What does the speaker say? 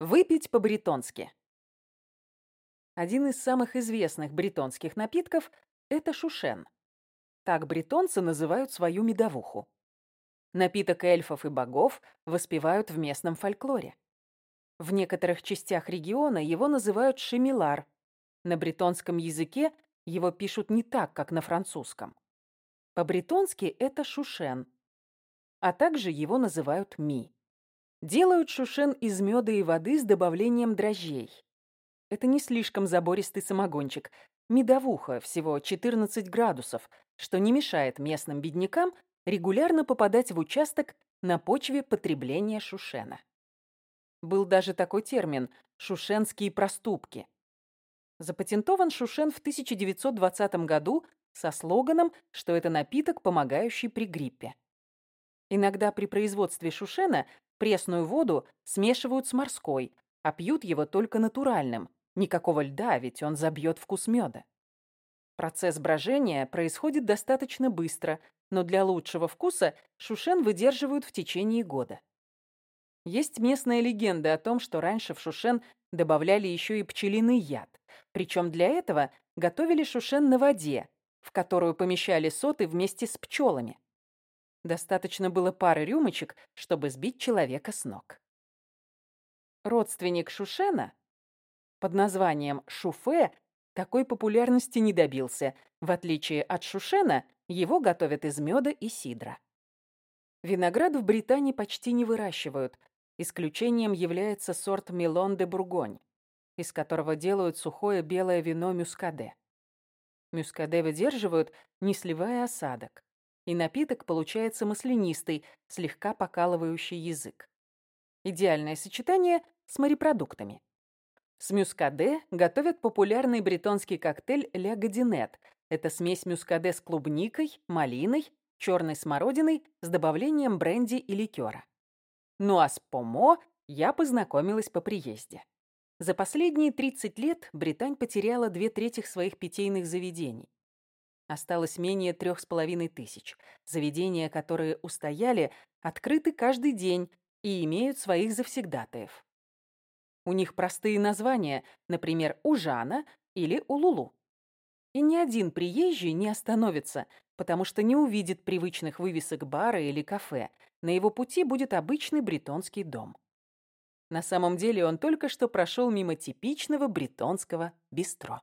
Выпить по-бретонски. Один из самых известных бретонских напитков – это шушен. Так бретонцы называют свою медовуху. Напиток эльфов и богов воспевают в местном фольклоре. В некоторых частях региона его называют шемилар. На бретонском языке его пишут не так, как на французском. По-бретонски это шушен, а также его называют ми. Делают шушен из меда и воды с добавлением дрожжей. Это не слишком забористый самогончик. Медовуха, всего 14 градусов, что не мешает местным беднякам регулярно попадать в участок на почве потребления шушена. Был даже такой термин «шушенские проступки». Запатентован шушен в 1920 году со слоганом, что это напиток, помогающий при гриппе. Иногда при производстве шушена пресную воду смешивают с морской, а пьют его только натуральным. Никакого льда, ведь он забьет вкус меда. Процесс брожения происходит достаточно быстро, но для лучшего вкуса шушен выдерживают в течение года. Есть местная легенда о том, что раньше в шушен добавляли еще и пчелиный яд. Причем для этого готовили шушен на воде, в которую помещали соты вместе с пчелами. Достаточно было пары рюмочек, чтобы сбить человека с ног. Родственник Шушена под названием Шуфе такой популярности не добился. В отличие от Шушена, его готовят из меда и сидра. Виноград в Британии почти не выращивают. Исключением является сорт Милон де Бургонь, из которого делают сухое белое вино мюскаде. Мюскаде выдерживают, не сливая осадок. И напиток получается маслянистый, слегка покалывающий язык. Идеальное сочетание с морепродуктами. С мюскаде готовят популярный бретонский коктейль «Ля Гадинет». Это смесь мюскаде с клубникой, малиной, черной смородиной с добавлением бренди и ликера. Ну а с помо я познакомилась по приезде. За последние 30 лет Британь потеряла две трети своих питейных заведений. Осталось менее трех с половиной тысяч. Заведения, которые устояли, открыты каждый день и имеют своих завсегдатаев. У них простые названия, например, Ужана или Улулу. И ни один приезжий не остановится, потому что не увидит привычных вывесок бара или кафе. На его пути будет обычный бретонский дом. На самом деле он только что прошел мимо типичного бретонского бистро.